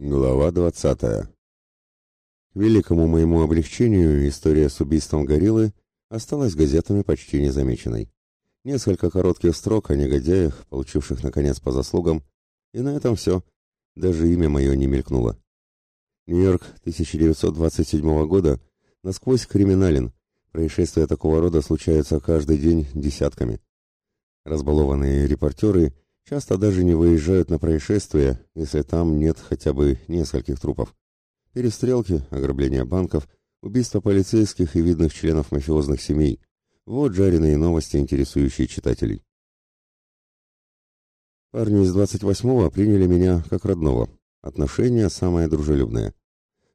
Глава двадцатая. К великому моему облегчению история с убийством гориллы осталась газетами почти незамеченной. Несколько коротких строк о негодяях, получивших наконец по заслугам, и на этом все. Даже имя мое не мелькнуло. Нью-Йорк 1927 года насквозь криминален. Происшествия такого рода случаются каждый день десятками. Разбалованные репортеры – Часто даже не выезжают на происшествия, если там нет хотя бы нескольких трупов. Перестрелки, ограбления банков, убийства полицейских и видных членов мафиозных семей. Вот жареные новости, интересующие читателей. Парни из 28-го приняли меня как родного. Отношения самое дружелюбное.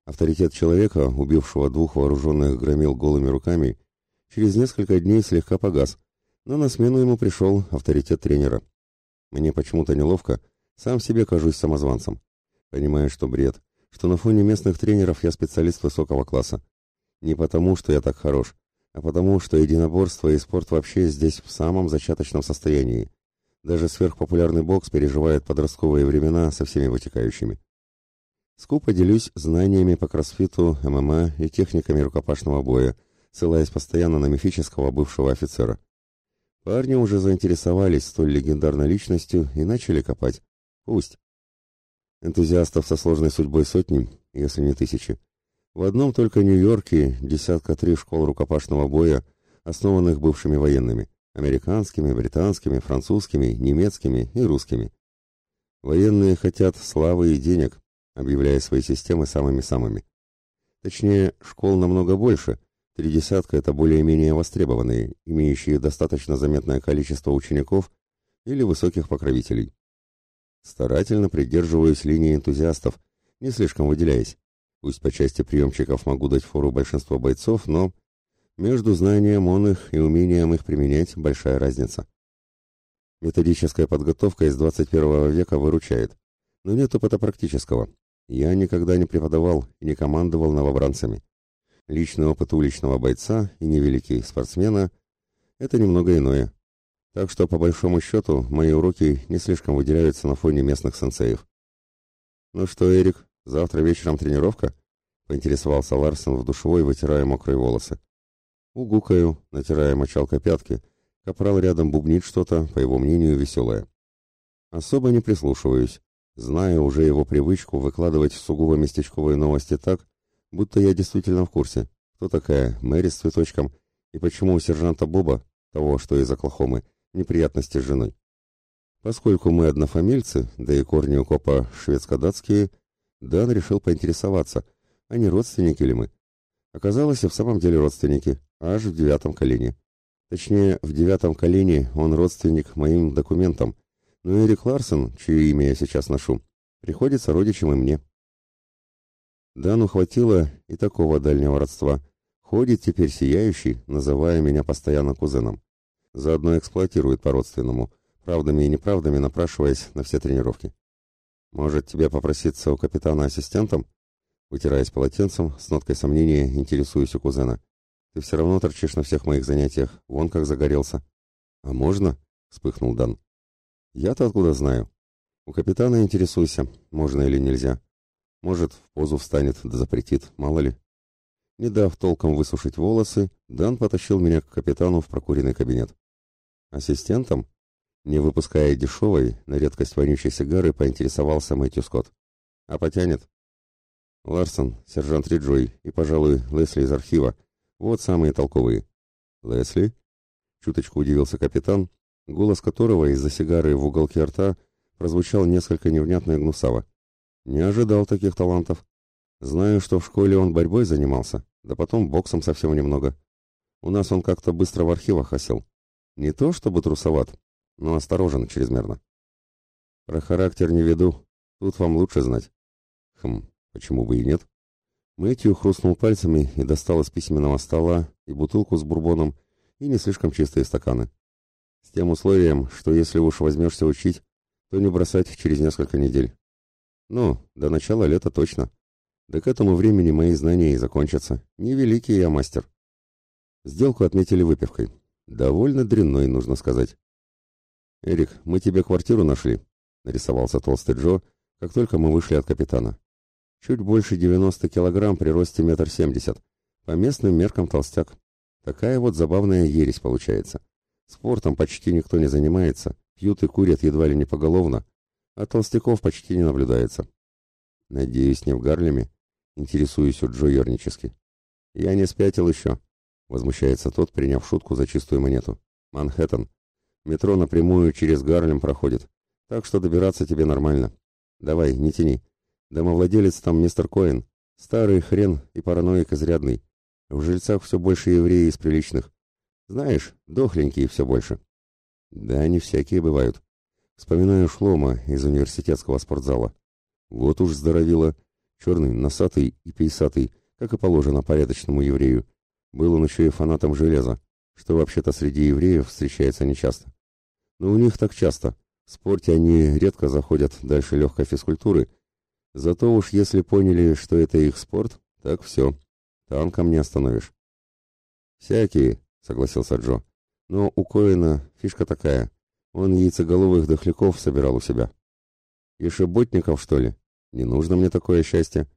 Авторитет человека, убившего двух вооруженных громил голыми руками, через несколько дней слегка погас, но на смену ему пришел авторитет тренера. Мне почему-то неловко, сам себе кажусь самозванцем. Понимаю, что бред, что на фоне местных тренеров я специалист высокого класса. Не потому, что я так хорош, а потому, что единоборство и спорт вообще здесь в самом зачаточном состоянии. Даже сверхпопулярный бокс переживает подростковые времена со всеми вытекающими. Скупо делюсь знаниями по кроссфиту, ММА и техниками рукопашного боя, ссылаясь постоянно на мифического бывшего офицера. Парни уже заинтересовались столь легендарной личностью и начали копать. Пусть. Энтузиастов со сложной судьбой сотни, если не тысячи. В одном только Нью-Йорке десятка три школ рукопашного боя, основанных бывшими военными, американскими, британскими, французскими, немецкими и русскими. Военные хотят славы и денег, объявляя свои системы самыми-самыми. Точнее, школ намного больше – Три десятка – это более-менее востребованные, имеющие достаточно заметное количество учеников или высоких покровителей. Старательно придерживаюсь линии энтузиастов, не слишком выделяясь. Пусть по части приемчиков могу дать фору большинству бойцов, но между знанием он их и умением их применять большая разница. Методическая подготовка из 21 века выручает, но нет опыта практического. Я никогда не преподавал и не командовал новобранцами. Личный опыт уличного бойца и невеликий спортсмена – это немного иное. Так что, по большому счету, мои уроки не слишком выделяются на фоне местных сенсеев. «Ну что, Эрик, завтра вечером тренировка?» – поинтересовался Ларсен в душевой, вытирая мокрые волосы. Угукаю, натирая мочалкой пятки. Капрал рядом бубнит что-то, по его мнению, веселое. Особо не прислушиваюсь, зная уже его привычку выкладывать сугубо местечковые новости так, будто я действительно в курсе, кто такая Мэри с цветочком и почему у сержанта Боба, того, что из Оклахомы, неприятности с женой. Поскольку мы однофамильцы, да и корни у копа шведско-датские, Дан решил поинтересоваться, а не родственники ли мы. Оказалось, и в самом деле родственники, аж в девятом колене. Точнее, в девятом колене он родственник моим документам, но Эрик Ларсон, чье имя я сейчас ношу, приходится родичем и мне. Дану хватило и такого дальнего родства. Ходит теперь сияющий, называя меня постоянно кузеном. Заодно эксплуатирует по-родственному, правдами и неправдами напрашиваясь на все тренировки. «Может, тебе попроситься у капитана ассистентом?» Вытираясь полотенцем, с ноткой сомнения интересуюсь у кузена. «Ты все равно торчишь на всех моих занятиях, вон как загорелся». «А можно?» — вспыхнул Дан. «Я-то откуда знаю?» «У капитана интересуйся, можно или нельзя. Может, в позу встанет, да запретит, мало ли. Не дав толком высушить волосы, Дан потащил меня к капитану в прокуренный кабинет. Ассистентом, не выпуская дешевой, на редкость вонючей сигары, поинтересовался Мэтью Скотт. А потянет? Ларсон, сержант Риджой и, пожалуй, Лесли из архива. Вот самые толковые. Лесли? Чуточку удивился капитан, голос которого из-за сигары в уголке рта прозвучал несколько невнятно и гнусаво. Не ожидал таких талантов. Знаю, что в школе он борьбой занимался, да потом боксом совсем немного. У нас он как-то быстро в архивах осел. Не то чтобы трусоват, но осторожен чрезмерно. Про характер не веду, тут вам лучше знать. Хм, почему бы и нет? Мэтью хрустнул пальцами и достал из письменного стола и бутылку с бурбоном, и не слишком чистые стаканы. С тем условием, что если уж возьмешься учить, то не бросать через несколько недель. Ну, до начала лета точно. Да к этому времени мои знания и закончатся. Невеликий я мастер. Сделку отметили выпивкой. Довольно дрянной, нужно сказать. «Эрик, мы тебе квартиру нашли», — нарисовался толстый Джо, как только мы вышли от капитана. Чуть больше 90 килограмм при росте метр семьдесят. По местным меркам толстяк. Такая вот забавная ересь получается. Спортом почти никто не занимается, пьют и курят едва ли не поголовно, а толстяков почти не наблюдается. Надеюсь, не в Гарлеме? Интересуюсь у Джо ернически. Я не спятил еще, возмущается тот, приняв шутку за чистую монету. Манхэттен. Метро напрямую через Гарлем проходит, так что добираться тебе нормально. Давай, не тяни. Домовладелец там мистер Коэн. Старый хрен и параноик изрядный. В жильцах все больше евреев из приличных. Знаешь, дохленькие все больше. Да, они всякие бывают. Вспоминаю Шлома из университетского спортзала. Вот уж здоровило. Черный, носатый и пейсатый, как и положено порядочному еврею. Был он еще и фанатом железа, что вообще-то среди евреев встречается нечасто. Но у них так часто. В спорте они редко заходят дальше легкой физкультуры. Зато уж если поняли, что это их спорт, так все. Танком не остановишь. «Всякие», — согласился Джо. «Но у Коэна фишка такая. Он яйцеголовых дохляков собирал у себя». «Ешеботников, что ли? Не нужно мне такое счастье».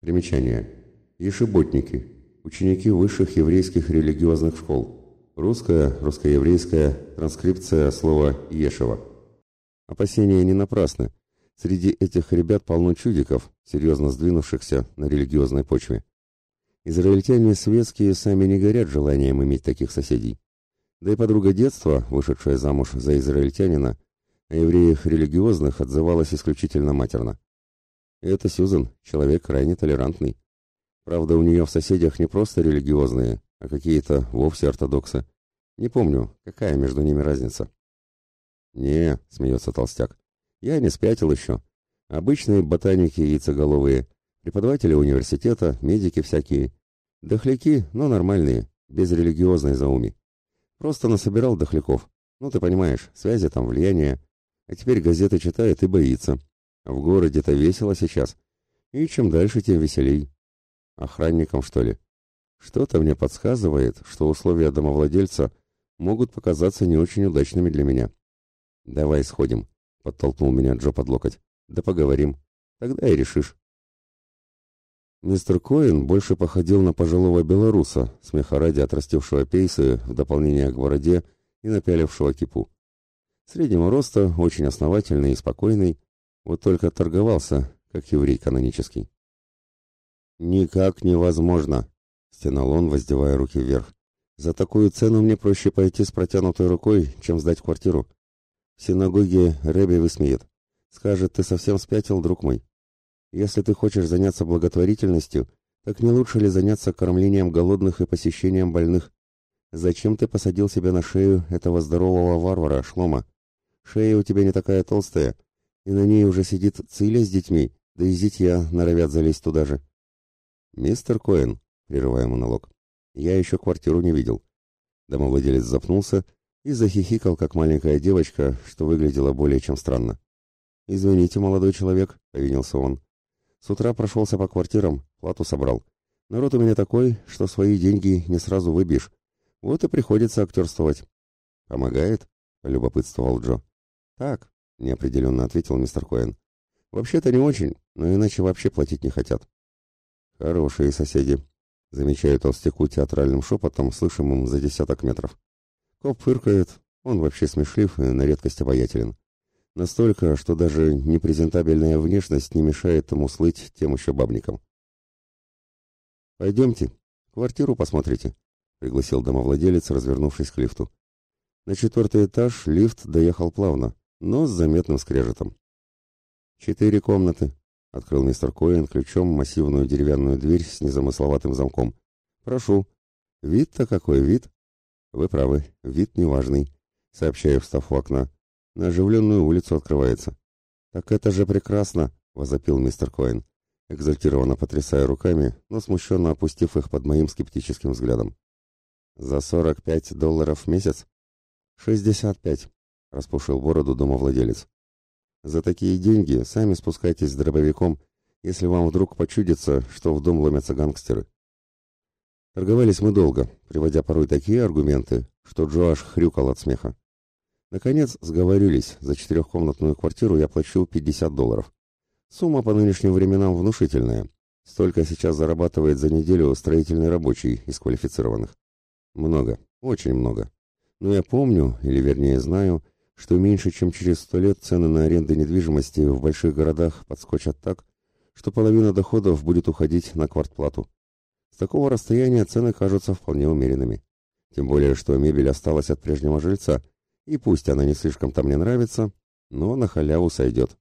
Примечание. Ешеботники. Ученики высших еврейских религиозных школ. Русская, русско-еврейская транскрипция слова «ешева». Опасения не напрасны. Среди этих ребят полно чудиков, серьезно сдвинувшихся на религиозной почве. Израильтяне светские сами не горят желанием иметь таких соседей. Да и подруга детства, вышедшая замуж за израильтянина, о евреях религиозных отзывалась исключительно матерно. это Сюзан, человек крайне толерантный. Правда, у нее в соседях не просто религиозные, а какие-то вовсе ортодоксы. Не помню, какая между ними разница. «Не», — смеется толстяк, — «я не спятил еще. Обычные ботаники яйцеголовые, Преподаватели университета, медики всякие. Дохляки, но нормальные, без религиозной зауми. Просто насобирал дохляков. Ну, ты понимаешь, связи там, влияние. А теперь газеты читает и боится. А в городе-то весело сейчас. И чем дальше, тем веселей. Охранникам, что ли? Что-то мне подсказывает, что условия домовладельца могут показаться не очень удачными для меня. «Давай сходим», — подтолкнул меня Джо под локоть. «Да поговорим. Тогда и решишь». Мистер Коэн больше походил на пожилого белоруса, смеха ради отрастившего пейсы в дополнение к бороде и напялившего кипу. Среднего роста, очень основательный и спокойный, вот только торговался, как еврей канонический. «Никак невозможно!» — стенал он, воздевая руки вверх. «За такую цену мне проще пойти с протянутой рукой, чем сдать квартиру. В синагоге Рэби высмеет. Скажет, ты совсем спятил, друг мой. Если ты хочешь заняться благотворительностью, так не лучше ли заняться кормлением голодных и посещением больных? Зачем ты посадил себе на шею этого здорового варвара, Шлома? Шея у тебя не такая толстая, и на ней уже сидит Циля с детьми, да и зятья норовят залезть туда же. Мистер Коэн, прерывая монолог, я еще квартиру не видел. Домовладелец запнулся и захихикал, как маленькая девочка, что выглядело более чем странно. «Извините, молодой человек», — повинился он, с утра прошелся по квартирам, плату собрал. Народ у меня такой, что свои деньги не сразу выбьешь. Вот и приходится актерствовать. Помогает? Любопытствовал Джо. Так, неопределенно ответил мистер Коэн. Вообще-то не очень, но иначе вообще платить не хотят. Хорошие соседи, замечаю толстяку театральным шепотом, слышимым за десяток метров. Коп фыркает, он вообще смешлив и на редкость обаятелен. Настолько, что даже непрезентабельная внешность не мешает ему слыть тем еще бабником. «Пойдемте, квартиру посмотрите», — пригласил домовладелец, развернувшись к лифту. На четвертый этаж лифт доехал плавно, но с заметным скрежетом. «Четыре комнаты», — открыл мистер Коэн ключом массивную деревянную дверь с незамысловатым замком. «Прошу». «Вид-то какой вид?» «Вы правы, вид неважный», — сообщаю, встав у окна. На оживленную улицу открывается. «Так это же прекрасно!» — возопил мистер Коэн, экзальтированно потрясая руками, но смущенно опустив их под моим скептическим взглядом. «За сорок пять долларов в месяц?» «Шестьдесят пять», — распушил бороду домовладелец. «За такие деньги сами спускайтесь с дробовиком, если вам вдруг почудится, что в дом ломятся гангстеры». Торговались мы долго, приводя порой такие аргументы, что Джо аж хрюкал от смеха. Наконец, сговорились, за четырехкомнатную квартиру я плачу 50 долларов. Сумма по нынешним временам внушительная. Столько сейчас зарабатывает за неделю строительный рабочий из квалифицированных. Много, очень много. Но я помню, или вернее знаю, что меньше чем через сто лет цены на аренды недвижимости в больших городах подскочат так, что половина доходов будет уходить на квартплату. С такого расстояния цены кажутся вполне умеренными. Тем более, что мебель осталась от прежнего жильца, и пусть она не слишком-то мне нравится, но на халяву сойдет.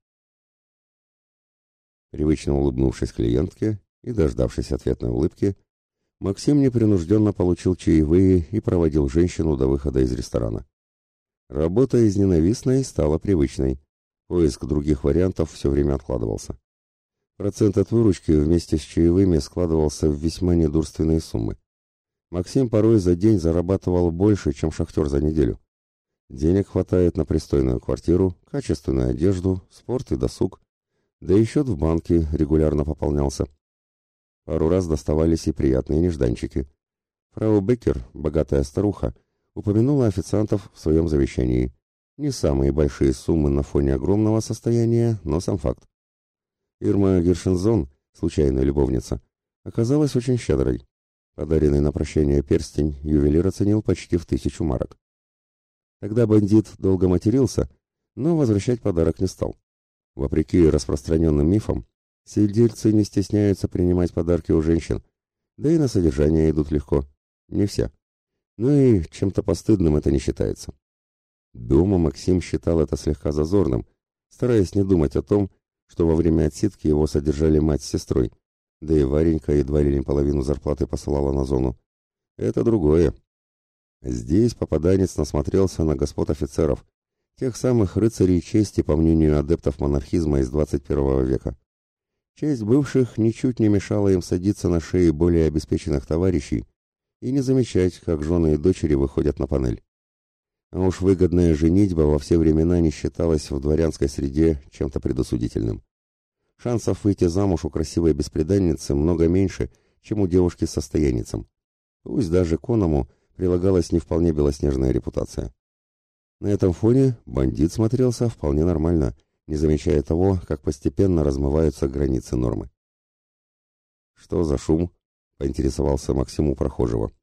Привычно улыбнувшись клиентке и дождавшись ответной улыбки, Максим непринужденно получил чаевые и проводил женщину до выхода из ресторана. Работа из ненавистной стала привычной. Поиск других вариантов все время откладывался. Процент от выручки вместе с чаевыми складывался в весьма недурственные суммы. Максим порой за день зарабатывал больше, чем шахтер за неделю. Денег хватает на пристойную квартиру, качественную одежду, спорт и досуг. Да и счет в банке регулярно пополнялся. Пару раз доставались и приятные нежданчики. Фрау Беккер, богатая старуха, упомянула официантов в своем завещании. Не самые большие суммы на фоне огромного состояния, но сам факт. Ирма Гершензон, случайная любовница, оказалась очень щедрой. Подаренный на прощание перстень ювелир оценил почти в тысячу марок. Тогда бандит долго матерился, но возвращать подарок не стал. Вопреки распространенным мифам, сидельцы не стесняются принимать подарки у женщин, да и на содержание идут легко. Не все. Ну и чем-то постыдным это не считается. Дома Максим считал это слегка зазорным, стараясь не думать о том, что во время отсидки его содержали мать с сестрой, да и Варенька едва ли не половину зарплаты посылала на зону. Это другое. Здесь попаданец насмотрелся на господ офицеров, тех самых рыцарей чести, по мнению адептов монархизма из 21 века. Честь бывших ничуть не мешала им садиться на шеи более обеспеченных товарищей и не замечать, как жены и дочери выходят на панель. А уж выгодная женитьба во все времена не считалась в дворянской среде чем-то предосудительным. Шансов выйти замуж у красивой беспреданницы много меньше, чем у девушки с состоянницем. Пусть даже Коному прилагалась не вполне белоснежная репутация. На этом фоне бандит смотрелся вполне нормально, не замечая того, как постепенно размываются границы нормы. «Что за шум?» — поинтересовался Максим у прохожего.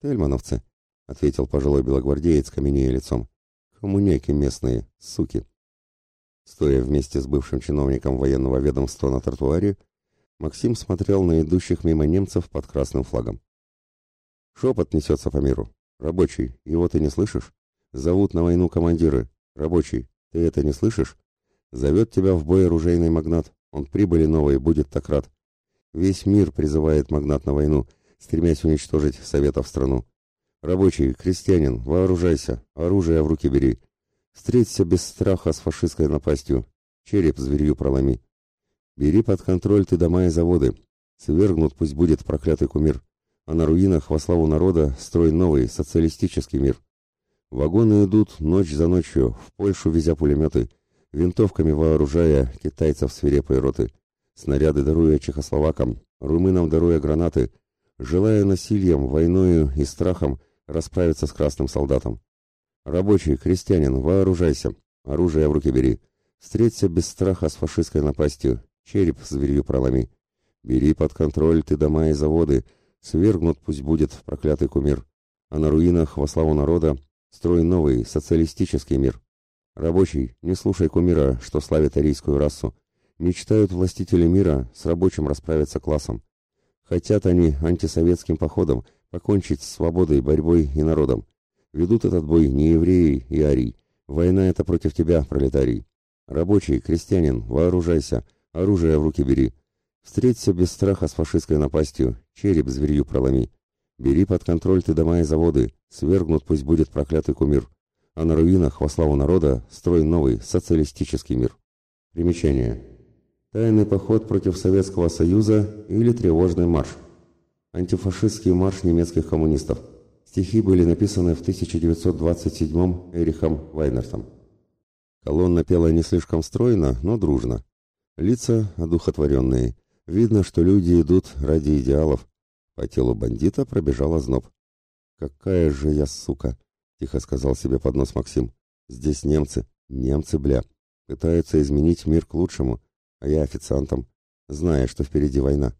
«Тельмановцы», — ответил пожилой белогвардеец, каменея лицом. «Коммуняки местные, суки». Стоя вместе с бывшим чиновником военного ведомства на тротуаре, Максим смотрел на идущих мимо немцев под красным флагом. Шепот несется по миру. «Рабочий, его ты не слышишь? Зовут на войну командиры. Рабочий, ты это не слышишь? Зовет тебя в бой оружейный магнат. Он прибыли новой будет так рад. Весь мир призывает магнат на войну, стремясь уничтожить Советов страну. Рабочий, крестьянин, вооружайся, оружие в руки бери. Встреться без страха с фашистской напастью. Череп зверью проломи. Бери под контроль ты дома и заводы. Свергнут пусть будет проклятый кумир. А на руинах во славу народа строй новый, социалистический мир. Вагоны идут ночь за ночью, в Польшу везя пулеметы, винтовками вооружая китайцев свирепой роты, снаряды даруя чехословакам, румынам даруя гранаты, желая насилием, войною и страхом расправиться с красным солдатом. Рабочий, крестьянин, вооружайся, оружие в руки бери. Встреться без страха с фашистской напастью, череп зверью проломи. Бери под контроль ты дома и заводы, свергнут пусть будет проклятый кумир. А на руинах во славу народа строй новый, социалистический мир. Рабочий, не слушай кумира, что славит арийскую расу. Мечтают властители мира с рабочим расправиться классом. Хотят они антисоветским походом покончить с свободой, борьбой и народом. Ведут этот бой не евреи и арий. Война это против тебя, пролетарий. Рабочий, крестьянин, вооружайся, оружие в руки бери. Встреться без страха с фашистской напастью, череп зверью проломи. Бери под контроль ты дома и заводы, свергнут пусть будет проклятый кумир. А на руинах во славу народа строй новый, социалистический мир. Примечание. Тайный поход против Советского Союза или тревожный марш. Антифашистский марш немецких коммунистов. Стихи были написаны в 1927 Эрихом Вайнертом. Колонна пела не слишком стройно, но дружно. Лица одухотворенные. Видно, что люди идут ради идеалов. По телу бандита пробежал озноб. «Какая же я сука!» — тихо сказал себе под нос Максим. «Здесь немцы, немцы, бля, пытаются изменить мир к лучшему. а я официантом, зная, что впереди война.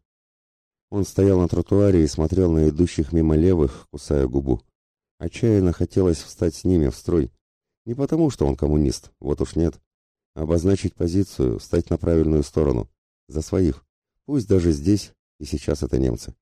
Он стоял на тротуаре и смотрел на идущих мимо левых, кусая губу. Отчаянно хотелось встать с ними в строй. Не потому, что он коммунист, вот уж нет. Обозначить позицию, стать на правильную сторону. За своих. Пусть даже здесь и сейчас это немцы.